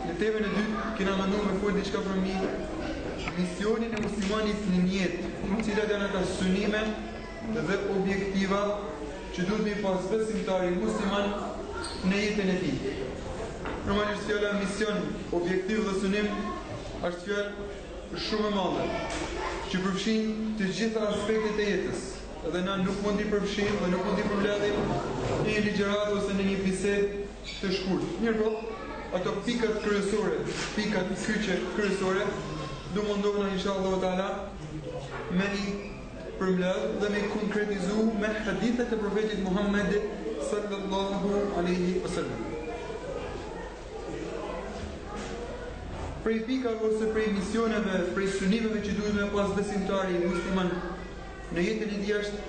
Në temën e dytë kena menu me fol diçka për mi, misionin e muslimanit në jetë, cilat janë ata synime dhe objektiva që duhet me pas besimtari musliman në jetën e tij. Normalisht fjala mision, objektiv dhe synim është fjalë shumë e madhe, që përfshin të gjitha aspektet e jetës edhe na nuk mund t'i përfshijmë dhe nuk mund t'i përmbledhim në një ligjëratë ose në një bisedë të shkurtë. Mirëpo, ato pikat kryesore, pikat kyçe kryesore, do mundohna inshallahu teala me i përmbledh dhe me i konkretizu me hadithet e Profetit Muhammed sallallahu alaihi wasallam. Prej pikave ose prej misioneve, prej synimeve që duhet me pas besimtari musliman në jetën e tij është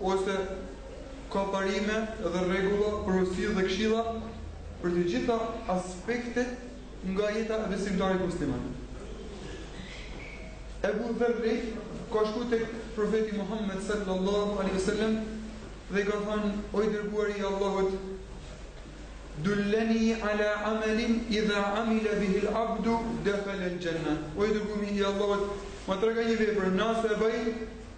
ose ka parime dhe rregulla, porosi dhe këshilla për të gjitha aspektet nga jeta e besimtarit musliman. Ebu Dherri ka shku te profeti Muhammed sallallahu alaihi wasallam dhe ka thënë o i dërguari i Allahut Dulleni ala amelin idha amila bihi al-abdu dakhala al-janna. O i dërguari i Allahut, më trego një vepër, nëse e bëj,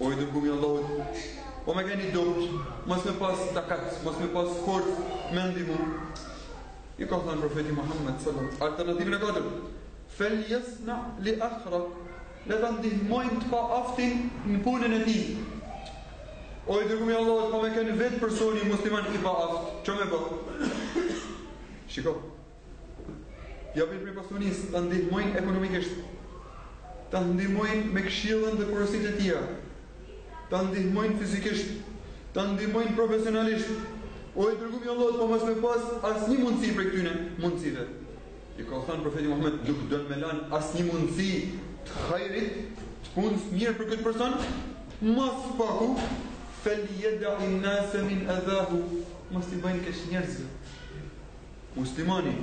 O i dërgumi i Allahut, po me kenë i dobët, mos me pas takat, mos me pas forcë me ndihmu. I ka thënë profeti Muhammed sallallahu alaihi wasallam, alternativën e katërt, fel yasna li akhraq, le ta ndihmojnë të paaftin në punën e tij. O i dërgumi i Allahut, po me kenë vetë personi musliman i paaftë, ç'ka me bë? Shiko, Japin prej pasunisë, ta ndihmojnë ekonomikisht, ta ndihmojnë me këshillën dhe porositë e tija, ta ndihmojnë fizikisht, ta ndihmojnë profesionalisht, o i dërgumi i Allahut po mos me pas asnjë mundësi prej këtyne mundësive. I ka thënë profeti Muhammed, nuk don me lanë asnjë mundësi të hajrit, të punës së mirë për këtë person, ma së paku, fel jedai nnase min edhahu, mos t'i bajnë keq njerëzve. Muslimani,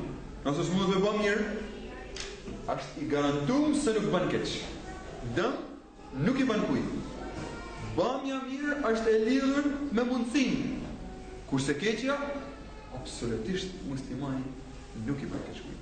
nëse s'mundet me ba mirë, është i garantum se nuk ban keq. Dëm nuk i ban kujt. Bamja mirë është e lidhur me mundësinë, kurse keqja absolutisht muslimani nuk i ban keq kujt.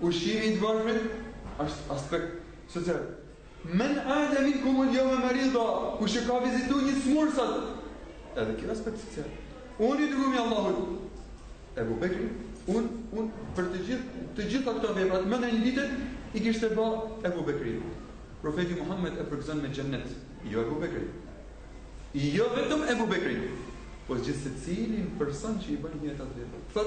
Ushqimi i të varfënve është aspekt social. Men a'de minkumul jeume merida, kush e ka vizitu një të smurë sot, edhe kjo aspekt social. Unë i dërgumi i Allahut, Ebu Bekri, unë, unë, për të gjithë, të gjitha këto vepra, me një ditë, i kishte ba Ebu Bekri. Profeti Muhammed e përgëzon me xhennet, jo Ebu Bekrin. Jo vetëm Ebu Bekrin, po gjithsecilin person që i ban njëkto vepra.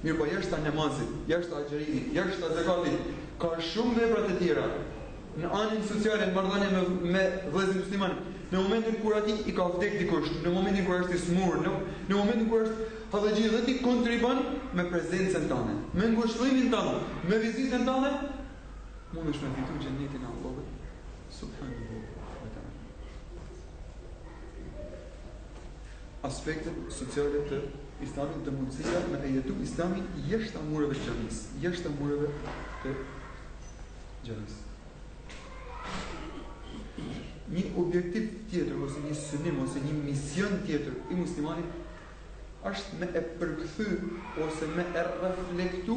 Mirëpo jashtë namazit, jashtë agjërimit, jashtë zakatit, ka shumë vepra të tjera, në anën sociale, në marrëdhënie me me vëllezërit musliman, në momentin kur atij i ka vdek dikush, në momentin kur është i smur, në në momentin kur është hallexhi dhe ti kontribon me prezencën tënde, me ngushëllimin tënd, me vizitën tënde, mundesh me fitu xhenetin e Allahut subhanehu aspektet sociale të Islamit dhe mundësia me e jetu Islamin jashtë mureve të xhamisë, jeshtë të mureve të gjamis. Një objektiv tjetër, ose një synim, ose një mision tjetër i muslimanit është me e përkthy ose me e reflektu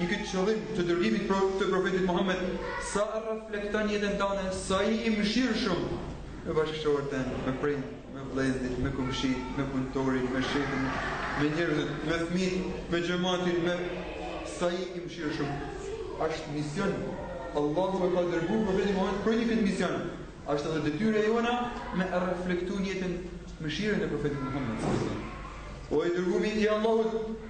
Një këtë qëllim të dërgimit pro të profetit Muhammed, sa e reflekton jetën tande, sa je i mëshirshëm me bashkëshorten, me prind, me vëllezërit, me komshit, me punëtorin, me shefin, me njerëzit, me fëmijët, me xhematin, me sa je i mëshirshëm. Është mision. Allahu e ka dërguar profetin Muhammed për një këtë mision. Është edhe detyra jona me e reflektu në jetë mëshirën e profetit Muhammed. O i dërguar i Allahut,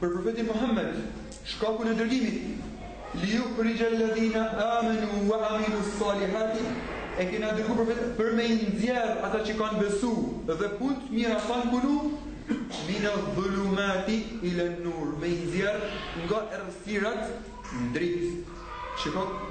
Për Profetin Muhammed, shkakun e dërgimit, Liyukhrija alladhina amanu wa amilu s-salihati, e kena dërgu profet për me i nxjerr ata që kanë besu dhe punë të mira kanë punu, min adh-dhulumati ila an-nur, me i nxjerr nga errësirat në dritë. Shikoje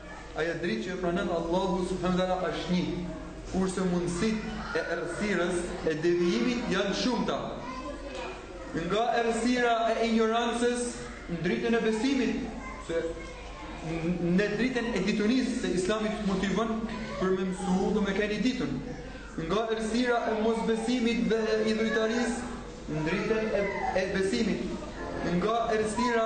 Ajo dritë që e pranon Allahu subhane teala është një, kurse mundësitë e errësirës e devijimit janë të shumta. Nga errësira e injorancës në dritën e besimit, se në dritën e ditunisë se Islami të motivon për me mësu dhe me kenë i ditun. Nga errësira e mosbesimit dhe e idhujtarisë në dritën e, e besimit. Nga errësira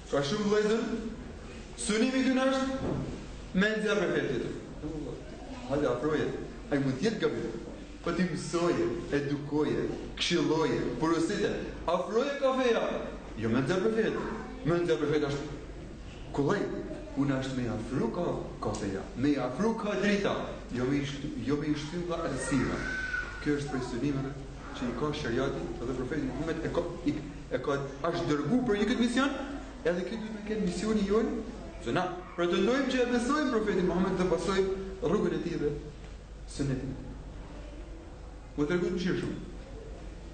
Ka shumë vëllezër, synimi i tyre është me e nxjerr prej feje tjetrin. O, hajde afroje, ai mund të jetë gabim. Po ti mësoje, edukoje, këshilloje, porosite, afroje ka feja. Jo me nxjerr prej feje. Me nxjerr prej feje është kollaj. Puna është me i afru ka, ka feja. Me i afru ka drita. Jo me i shty, jo me i shty nga errësira. Kjo është prej synimeve që i ka sheriati dhe profeti Muhamed e ka i e ka është dërguar për një këtë mision, edhe ky duhet me kenë misioni jonë, se na pretendojmë që e besojmë profetin Muhammed dhe pasojmë rrugën e tij dhe sunetin. Me u tregu të mëshirshëm.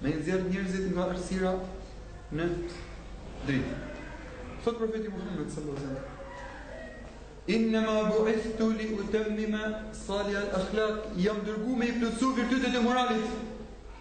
Me i nxjerr njerëzit nga errësira në dritë. Thotë profeti Muhammed alejhi selam. Inna ma bu ithtu li u temmime salih al akhlak, jam dërgu me i plotësu virtytet e moralit.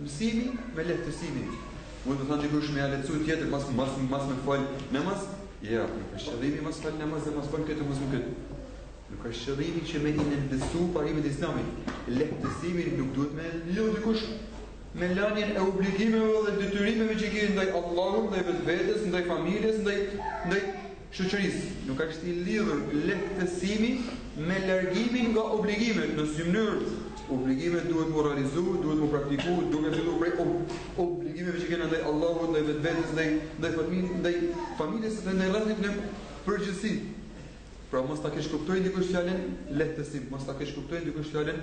Mësimi me lehtësimi. Mund të thotë dikush me ja lehtësu tjetrit mas mas mas me fal namaz? Jo, nuk është qëllimi mas fal namaz dhe mas fol këtë mos më këtë. Nuk është qëllimi që me i nënvlerësu parimet islamit. Lehtësimin nuk duhet me e lidh dikush me lanjen e obligimeve dhe detyrimeve që kemi ndaj Allahut, ndaj vetvetes, ndaj familjes, ndaj ndaj Shoqërisë nuk ashtë i lidhur lehtësimi me largimin nga obligimet, në asnji mënyrë obligimet duhet mu realizu, duhet mu praktiku, duke fillu prej obligimeve që kena ndaj Allahut, ndaj vetvetes, ndaj ndaj familjes, ndaj familjes dhe ndaj rrethit në përgjithësi. Pra mos ta keqkuptojë dikush fjalën lehtësim, mos ta keqkuptojë dikush fjalën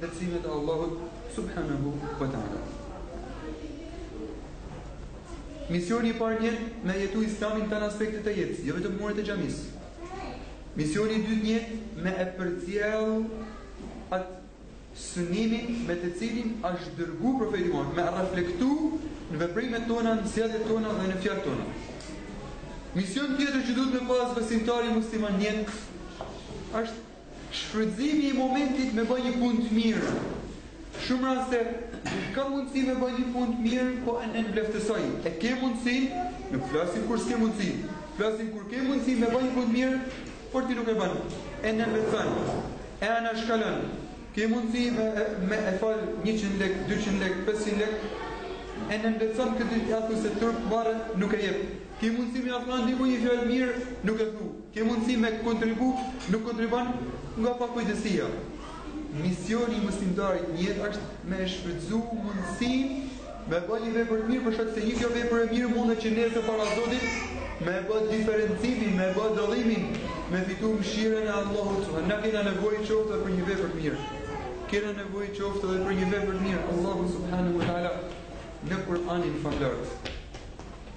Bekimet e Allahut subhanehu ve teala. Misioni i parë njeh me jetu islamin tan aspektet të jetës, jo vetëm në muret e xhamisë. Misioni i dytë njeh me e përcjell atë synim me të cilin është dërgu profeti Muhammed, me reflektu në veprimet tona, në sjelljet tona dhe në fjalët tona. Mision tjetër që duhet me pas besimtari musliman njeh është Shfrytëzimi i momentit me bë një punë të mirë. Shumë raste ne kemi mundësi me bë një punë të mirë, po e nënvleftësojmë. E ke mundësinë, nuk flasim kur s'ke mundësi, flasim kur ke mundësi me bë një punë të mirë, por ti nuk e bën. E nënvleftëson, e anashkalon. Ke mundësi me me e fal njëqind lekë, dyqind lekë, pesëqind lekë, e nënvleftëson këtë, thu se turp marre, nuk e jep. Ke mundësi me ja thanë dikujt një fjalë mirë, nuk e thu. Ke mundësi me kontribu, nuk kontribon, nga pakujdesija. Misioni i besimtarit në jetë është me e shfrytëzu mundësinë me ba një vepër të mirë, për shkak se një kjo vepër e mirë mundet që nesër para Zotit me e ba diferencimin, me e ba dallimin, me fitu mëshirën e Allahut. Na kena nevojë qoftë edhe për një vepër të mirë. Kena nevojë qoftë edhe për një vepër të mirë. Allahu subhanahu wa taala në Kur'anin e famëlartë.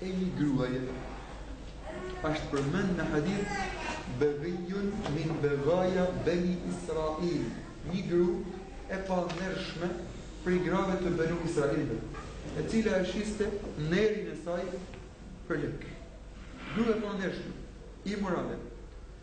E nji gruaje asht përmend në hadith Beghiyun min beghaya beni Israil, nji gru e pandershme prej grave të benu Israilve, e cila e shiste nerin e saj për lek. Gru e pandershme, imorale.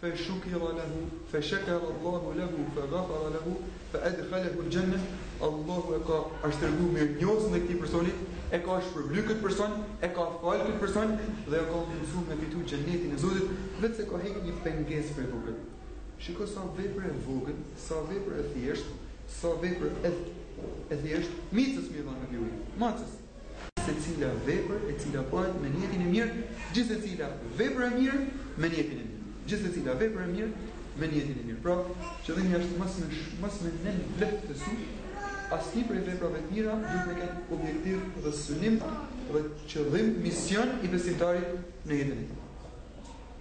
fe shukira lehu fe shekara Allahu lehu fe gafara lehu fe edhalehul xhenne Allahu e ka shtregu mirënjohjen ndaj këti personi e ka shpërbly këtë person e ka falë këtë person dhe e ka mundësu me fitu xhennetin e zotit vetëm se ka hek një penges prej rrugës shiko sa vepër e vogël sa vepër e thjesht sa vepër e, e thjesht micës me i dhanë me pi uj macës Secila vepër e cila bëhet me nijetin e mirë, gjithsecila vepër e mirë me nijetin e mirë. Gjithsecila vepër e mirë me nijetin e mirë. Pra, qëllimi është mos me mos me nënvleftësu asnjë prej veprave të mira, duhet me kan objektiv dhe synim dhe qëllim, mision i besimtarit në jetën e tij.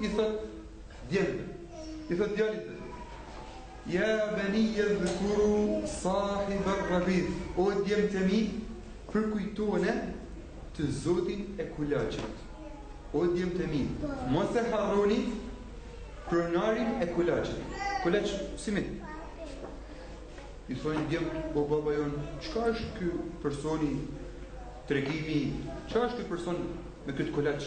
I thot djemve, i thot djalit të tij. Ja benije udhkuru sahib ar-raghif. O djemt e mi, përkujtone të zotin e kulaçit. O djemt e mi, mos e harroni pronarin e kulaçit. Kulaç, simit. I thonë djemt, o baba jon, çka është ky personi tregimi? Çka është ky person me këtë kulaç?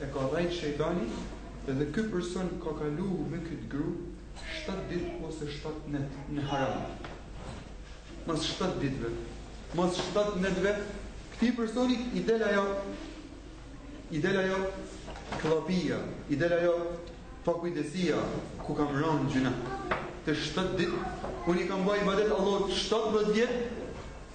E ka dhejt shejtani edhe ky person ka kalu me kyt gru shtatë dit ose shtatë net në haram mas shtatë ditve mas shtatë netve këti personi i del ajo i del ajo kllapia i del ajo pakujdesia ku kam ranë gjynah të shtatë dit unë i kam ba ibadet Allahit shtatëdhjetë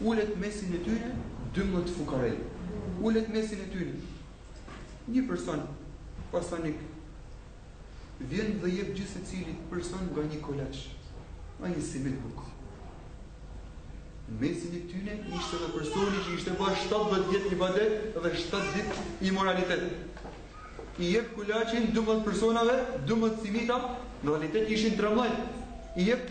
Ulet mesin e tyre dymbëdhjetë fukarej. Ulet mesin e tyre një person pasanik. Vjen dhe jep gjithë secilit person nga një kolaç, nga një simit buke. Në mesin e tyre ishte edhe personi që kishte bërë shtatëdhjetë vjet ibadet dhe shtatë ditë imoralitet. I jep kolaçin dymbëdhjetë personave, dymbëdhjetë simita, në realitet ishin trembëdhjetë. I jep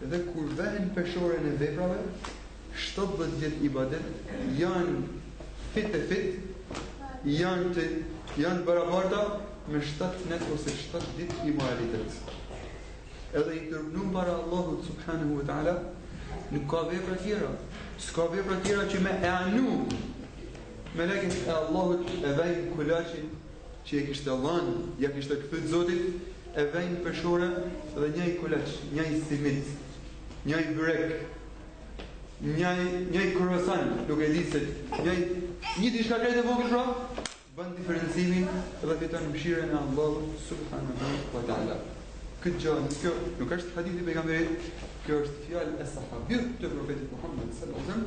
Dhe kur vehen peshoren e veprave, shtatëdhjetë vjet ibadet, janë fit e fit, janë të janë të barabarta me shtatë net ose shtatë ditë imoralitet. Edhe i tmerrum para Allahut subhanahu wa taala, nuk ka vepra të tjera. S'ka vepra të tjera që me e anu. Melekët e Allahut e vejnë kulaçin që e kishte lënë, ja kishte kthy të zotit, e vejnë n'peshore dhe njaj kulaç, njaj simit, njaj byrek, njaj, njaj kruasan, nuk e di si, njaj, një diçka krejt e vogël pra, bën diferencimin dhe fiton mëshirën e Allahut subhanahu wa taala. Kjo gjë, kjo nuk është hadith i pejgamberit, kjo është fjalë e sahabit të profetit Muhammed sallallahu alaihi wasallam,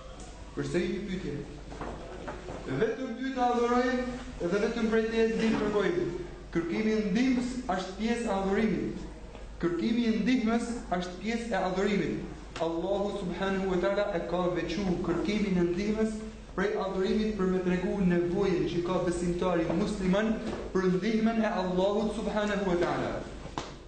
Përsëri një pyetje. Vetëm ty të adhurojmë dhe vetëm prej teje ndihmë kërkojmë. Kërkimi i ndihmës është pjesë e adhurimit. Kërkimi i ndihmës është pjesë e adhurimit. Allahu subhanahu wa taala e ka veçu kërkimin e ndihmës prej adhurimit për me tregu nevojën që ka besimtari musliman për ndihmën e Allahut subhanahu wa taala.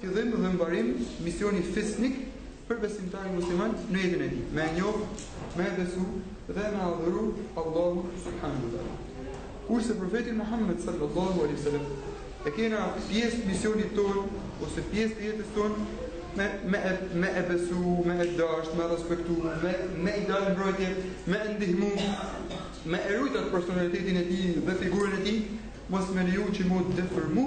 Fillim dhe mbarim misioni fisnik për besimtarin musliman në jetën e tij, me e njohë, me e besu dhe me adhuru Allahun subhanahu wa taala. Kurse profetin Muhammed sallallahu alaihi wasallam e kena pjesë të misionit tonë ose pjesë të jetës tonë me me e, me e besu, me e dashtë, me respektu, me me i dalë mbrojtje, me e ndihmu, me e rujt atë personalitetin e tij dhe figurën e tij, mos me leju që m'u deformu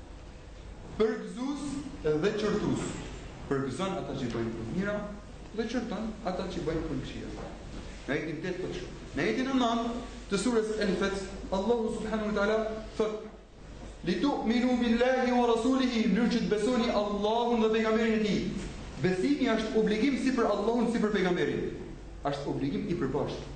Përgëzues dhe qortues, përgëzon ata që bëjnë vepra të mira dhe qorton ata që bëjnë vepra të këqija. Në ajetin e tetë thotë kështu. Në ajetin e nëntë të surës El-Fath, Allahu subhanahu wa taala thotë: "Li tu'minu billahi wa rasulihi", në mënyrë që të besoni Allahun dhe pejgamberin e tij. Besimi është obligim si për Allahun si për pejgamberin. Është obligim i përbashkët.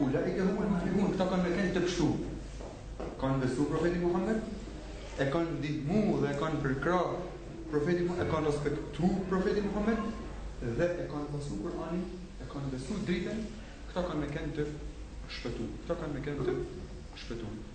Ulaike humul muflihun këta kanë me kenë të pshtu kanë besu profetin Muhammed e kanë ndihmu dhe e kanë përkrah profetin e kanë respektu profetin Muhammed dhe e kanë besu Kur'anin e kanë besu driten këta kanë me kenë të shpëtu këta kanë me kenë të shpëtu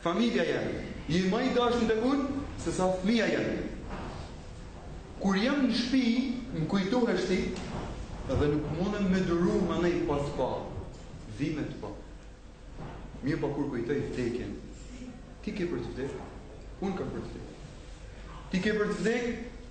Familja jem je ma i dashtun tek unë se sa fëmija jem kur jam në shpi më kujtohesh ti edhe nuk mundem me duru me nej pa të pa vij me të pa mirpo kur kujtoj vdeken ti ke për të vdek unë kam për të vdek ti ke për të vdek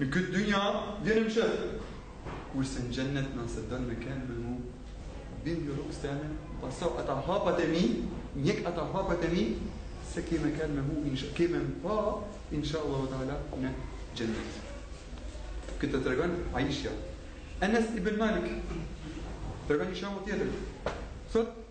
Në këtë dynja vjen e mshetë Kurse n'xhennet nëse don me kenë me mu Binu rrugës teme Paso ata hapat e mi Njek ata hapat e mi Se ke me kenë me mu Insha Ke me m'pa Insha Allahu Teala në xhennet Këtë tregon Aishja Enes ibn Malik Tregon një shembull tjetër Thotë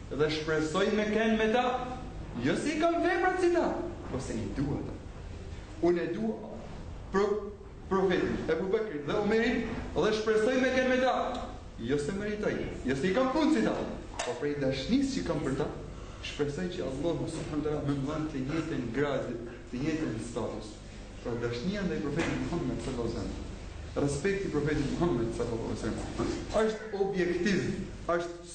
Dhe shpresoj me kenë me ta, jo se i kam veprat si ta, po se i dua ta. Unë e dua Profetin, Ebu Bekrin dhe Omerin dhe shpresoj me kenë me ta, jo se meritoj, jo se i kam punë si ta, po prej dashnisë që kam për ta, shpresoj që Allahu subhanahu wa taala më dhuron të njëjtën gradë, të njëjtën status. Pra dashnia ndaj Profetit Muhammed sallallahu alaihi wasallam respekti profetit Muhammed sallallahu alaihi wasallam është objektiv, është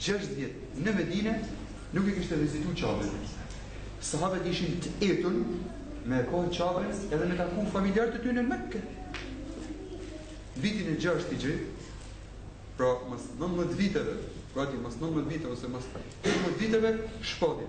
Gjashtë vjet Në Medine nuk e kishte vizitu Qaben. Sahabet ishin të etun me e pa Qaben edhe me taku familjarët e tyne në Mekke. Vitin e gjashtë hixhri, pra mas nëntëmët viteve, gati mas nëntëmët viteve, ose mas nëntëmët viteve, shpati.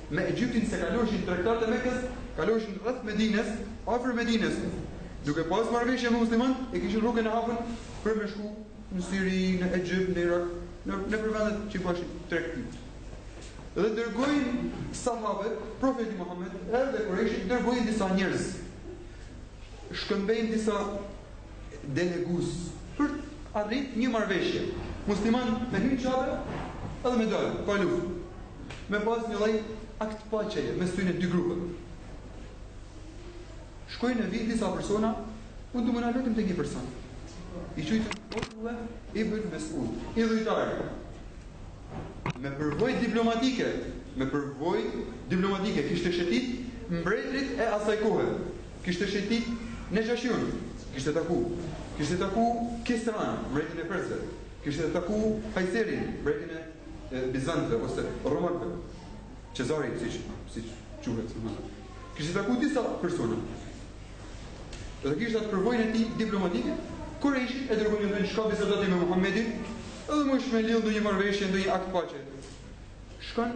me Egjiptin se kaloheshin tregtarët e Mekës, kaloheshin rreth Medines, afër Medines. Duke pas marrëveshje me muslimanët, e kishin rrugën e hapur për me shku në Siri, në Egjipt, në Irak, nëpër vendet që bashin tregti. Dhe dërgojnë sahabët, profeti Muhammed, edhe kurejshit dërgojnë disa njerëz. Shkëmbejnë disa Delegus për të arrit një marrëveshje. Muslimanët me hy n'Qabe edhe me dal, pa luftë. Me pas një lloj akt paqeje mes tyre dy grupeve. Shkojnë në vit disa persona, unë do të ndalna vetëm te një person. I qujtun Urve Ibn Mesud, idhujtar. Me përvoj diplomatike, me përvoj diplomatike, kishte shetit mbretrit e asaj kohe. Kishte shetit Nejashiun, kishte taku, kishte taku Kisran, mbretin e persëve, kishte taku Kajserin, mbretin e bizantinëve ose romakëve, Çezari, siç siç quhet, kishte taku disa persona. Dhe kishte atë përvojën e tij diplomatike, Kurejshit e dërgojnë shko bisedo ti me Muhamedin, edhe mujsh me lidhë ndonjë marrëveshje, ndonjë akt paqe. Shkon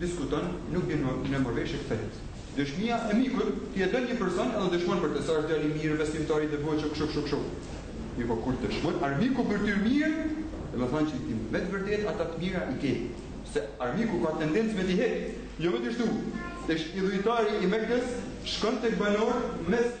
diskuton nuk bijnë në marrëveshje këta të dy. Dëshmia e mikut, ti e do një person edhe dëshmon për të se është djalë i mirë, besimtar i devotshëm kshu kshu kshu. Mirëpo kur dëshmon armiku për ty mirë, domethënë që ti me të vërtetë ata të mira i ke. Se armiku ka tendencë me t'i hek, jo me t'i shtu. Ish idhujtari i Mekës shkon tek banorët e Mekës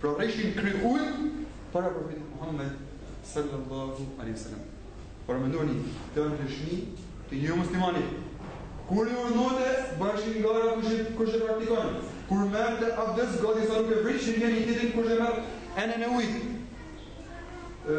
Por e ulshin kryen para profetit Muhammed sallallahu alaihi wasallam. Paramendoni, kto janë dëshmi të një muslimani. Kur i urdhonte, bashin gara kush e kush e praktikon. Kur merrte abdes, gati sa nuk e vrishin njëni-tjetrin kush e merr enën e ujit. Ë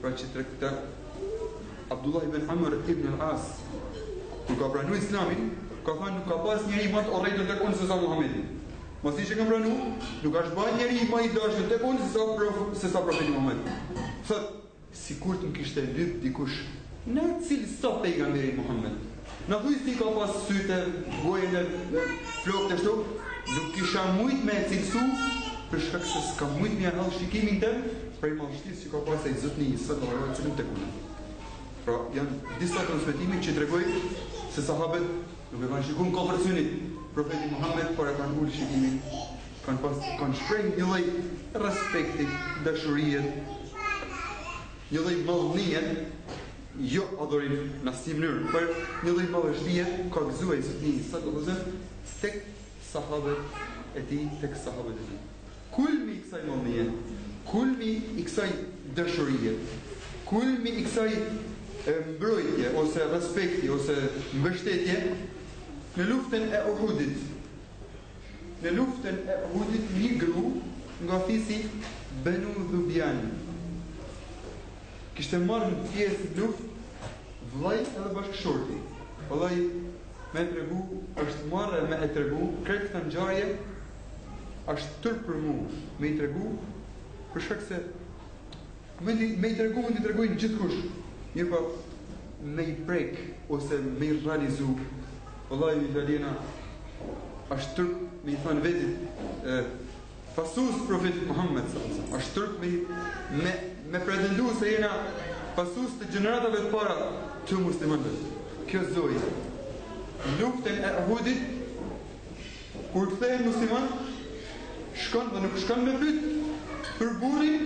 Pra qe transmeton, Abdullah ibn Amr ibn al-As, kur ka pranu islamin, ka thënë nuk ka pas njeri ma të urrejtun tek unë se sa Muhammedin. Masi që kam pranu, nuk ka pas njeri ma të dashun tek unë se sa, prof, se sa profetin Muhammed. Thotë, sikur të më kishte lypë dikush, na cilëso pejgamberin Muhammed. Na thuj si i ka pas sytë, gojën edhe flokët e shtu, nuk kisha mujt me e cilësu për shkak se s'kam mujt me ja ndal shikimin tem prej madhështisë që ka pas ai zotni tek unë. Pra janë disa transmetime që tregojnë se sahabët nuk e kanë shikuar në kokërr të synit profetin Muhamed por e kanë ulur shikimin kanë pas kanë shpreh një lloj respekti, dashurie, një lloj madhnie Jo adhurim në asnjë mënyrë, por një lloj madhështie ka gëzuar sallallahu alejhi ve sellem tek sahabët e tij, tek sahabët e tij. Kulmi i kësaj madhnie, kulmi i kësaj dashurie, kulmi i kësaj mbrojtje ose respekti ose mbështetje në luftën e Uhudit, Në luftën e Uhudit një gru nga fisi Benu Dhubjan kishte marrë pjesë në luftë vëllai edhe bashkëshorti. Vallahi me e tregu është marrë e me e tregu krejt këta ngjarje është turp për mu me i tregu për shkak se me i, me i tregu mund i tregojnë gjithkush. Mirëpo me i prek ose me i realizu Vallahi, ala jena, është turp me i thënë vetit e, pasus profetit Muhammed sallallahu alejhi ve sellem është turp me, me, me pretendu se jena pasus të gjeneratave të para të muslimanëve kjo zoj luften e Uhudit kur thehen muslimanët shkon dhe nuk shkon me pyt për burrin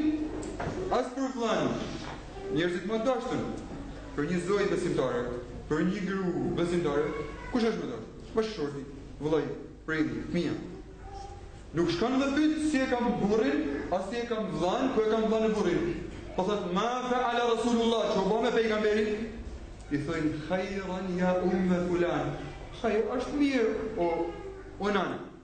as për vlanë njerëzit më t'dashtun Për një zoj besimtare, për një gru besimtare, kush është më dashur? Bashkëshorti, vëllai, prindi, fëmija. Nuk shkon me pyt si e kam burrin, as si e kam vëllain, ku e kam vëllain e burrin. Po thot, ma fe ala Rasulullah, që u bo me pejgamberin? I thojnë, hajran ja umme fulan. Hajr, është mirë, o, o nana.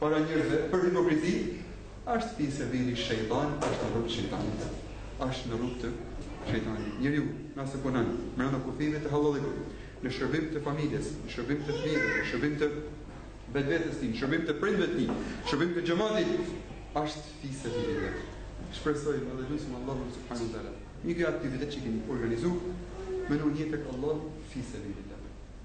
Para njerëzve për hipokrizi asht fi sebili shejtan asht në rrug të shejtanit asht në rrug të shejtanit njeriu nase punon mrena kufijve të hallallikut në shërbim të familjes në shërbim të fmive në shërbim të vetvetes ti në shërbim të prindve të ti në shërbim të xhamatit asht fi sebililah shpresojmë dhe lusim Allahun subhanehu ve teala që ky aktivitet që kemi organizu me u njeh tek Allahu fi sebililah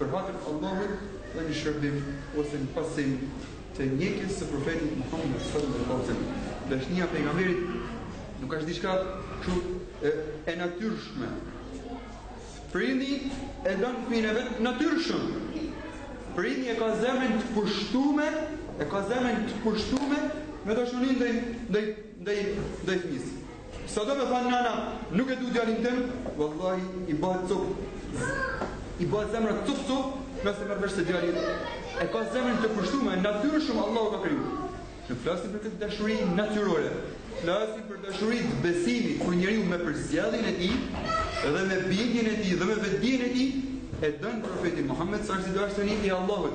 Për hatër të Allahut dhe në shërbim ose në pasim të ndjekjes së Profetit Muhamed sallallahu alejhi ve sellem. Dashnia e Pejgamberit nuk është diçka kështu e, e natyrshme. Prindi e don fëmin e vet natyrshëm. Prindi e ka zemrën të pushtume, e ka zemrën të pushtume me dashurinë ndaj ndaj ndaj ndaj fëmis sa do me than nana nuk e du djalin tim vallahi i bëhet cop i bëhet zemra cop cop nëse merr vesh se djali e ka zemrën të pushtume natyrshëm Allahu ka kriju s'flasim për këtë dashuri natyrore flasim për dashuri të besimit kur njeriu me përzgjedhjen e tij dhe me bindjen e tij dhe me vetëdijen e tij e don profetin Muhammed sallallahu alaihi wasallam si i dërguar i Allahut